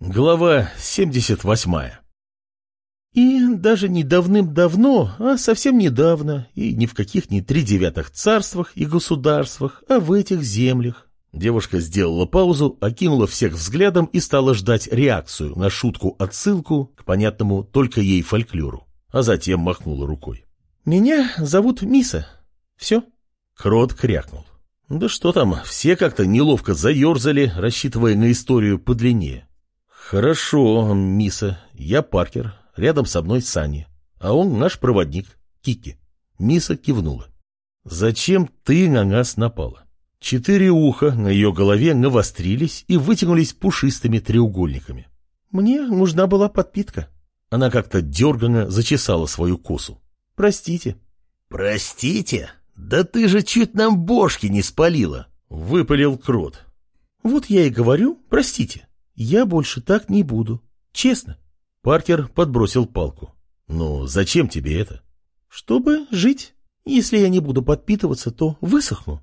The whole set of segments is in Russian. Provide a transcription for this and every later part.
Глава 78 И даже не давным-давно, а совсем недавно, и ни в каких не тридевятых царствах и государствах, а в этих землях. Девушка сделала паузу, окинула всех взглядом и стала ждать реакцию на шутку-отсылку к понятному только ей фольклору, а затем махнула рукой. «Меня зовут Миса. Все?» Крот крякнул. Да что там, все как-то неловко заерзали, рассчитывая на историю подлиннее. «Хорошо, Миса, я Паркер, рядом со мной Санни, а он наш проводник, Кики». Миса кивнула. «Зачем ты на нас напала?» Четыре уха на ее голове навострились и вытянулись пушистыми треугольниками. «Мне нужна была подпитка». Она как-то дерганно зачесала свою косу. «Простите». «Простите? Да ты же чуть нам бошки не спалила!» — выпалил Крот. «Вот я и говорю, простите». Я больше так не буду. Честно. Паркер подбросил палку. Ну, зачем тебе это? Чтобы жить. Если я не буду подпитываться, то высохну.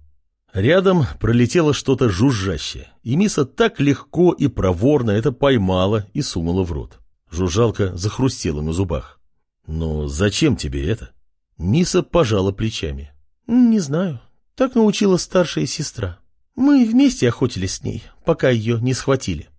Рядом пролетело что-то жужжащее, и Миса так легко и проворно это поймала и сунула в рот. Жужжалка захрустела на зубах. «Но зачем тебе это?» Миса пожала плечами. «Не знаю. Так научила старшая сестра. Мы вместе охотились с ней, пока ее не схватили.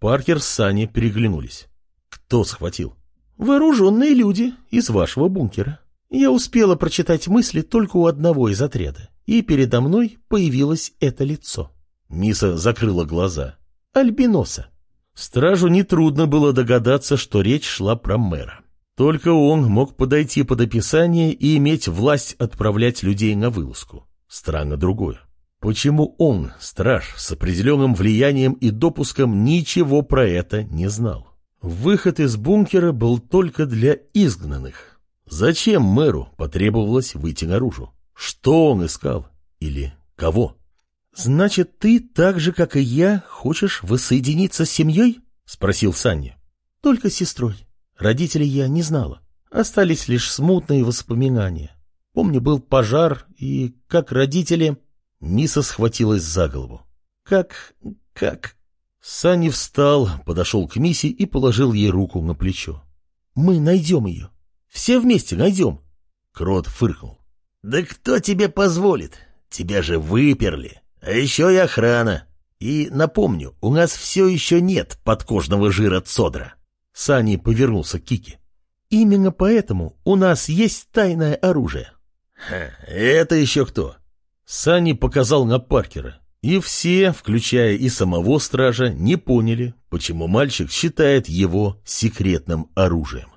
Паркер с Саней переглянулись. Кто схватил? Вооруженные люди из вашего бункера. Я успела прочитать мысли только у одного из отряда, и передо мной появилось это лицо. Миса закрыла глаза. Альбиноса. Стражу нетрудно было догадаться, что речь шла про мэра. Только он мог подойти под описание и иметь власть отправлять людей на вылазку. Странно другое. Почему он, страж с определенным влиянием и допуском, ничего про это не знал? Выход из бункера был только для изгнанных. Зачем мэру потребовалось выйти наружу? Что он искал? Или кого? «Значит, ты так же, как и я, хочешь воссоединиться с семьей?» — спросил Санни. «Только с сестрой. Родителей я не знала. Остались лишь смутные воспоминания. Помню, был пожар, и как родители...» Миса схватилась за голову. «Как... как...» Санни встал, подошел к Мисе и положил ей руку на плечо. «Мы найдем ее. Все вместе найдем». Крот фыркнул. «Да кто тебе позволит? Тебя же выперли. А еще и охрана. И напомню, у нас все еще нет подкожного жира Цодра». Сани повернулся к Кике. «Именно поэтому у нас есть тайное оружие». Ха, «Это еще кто?» Санни показал на Паркера, и все, включая и самого стража, не поняли, почему мальчик считает его секретным оружием.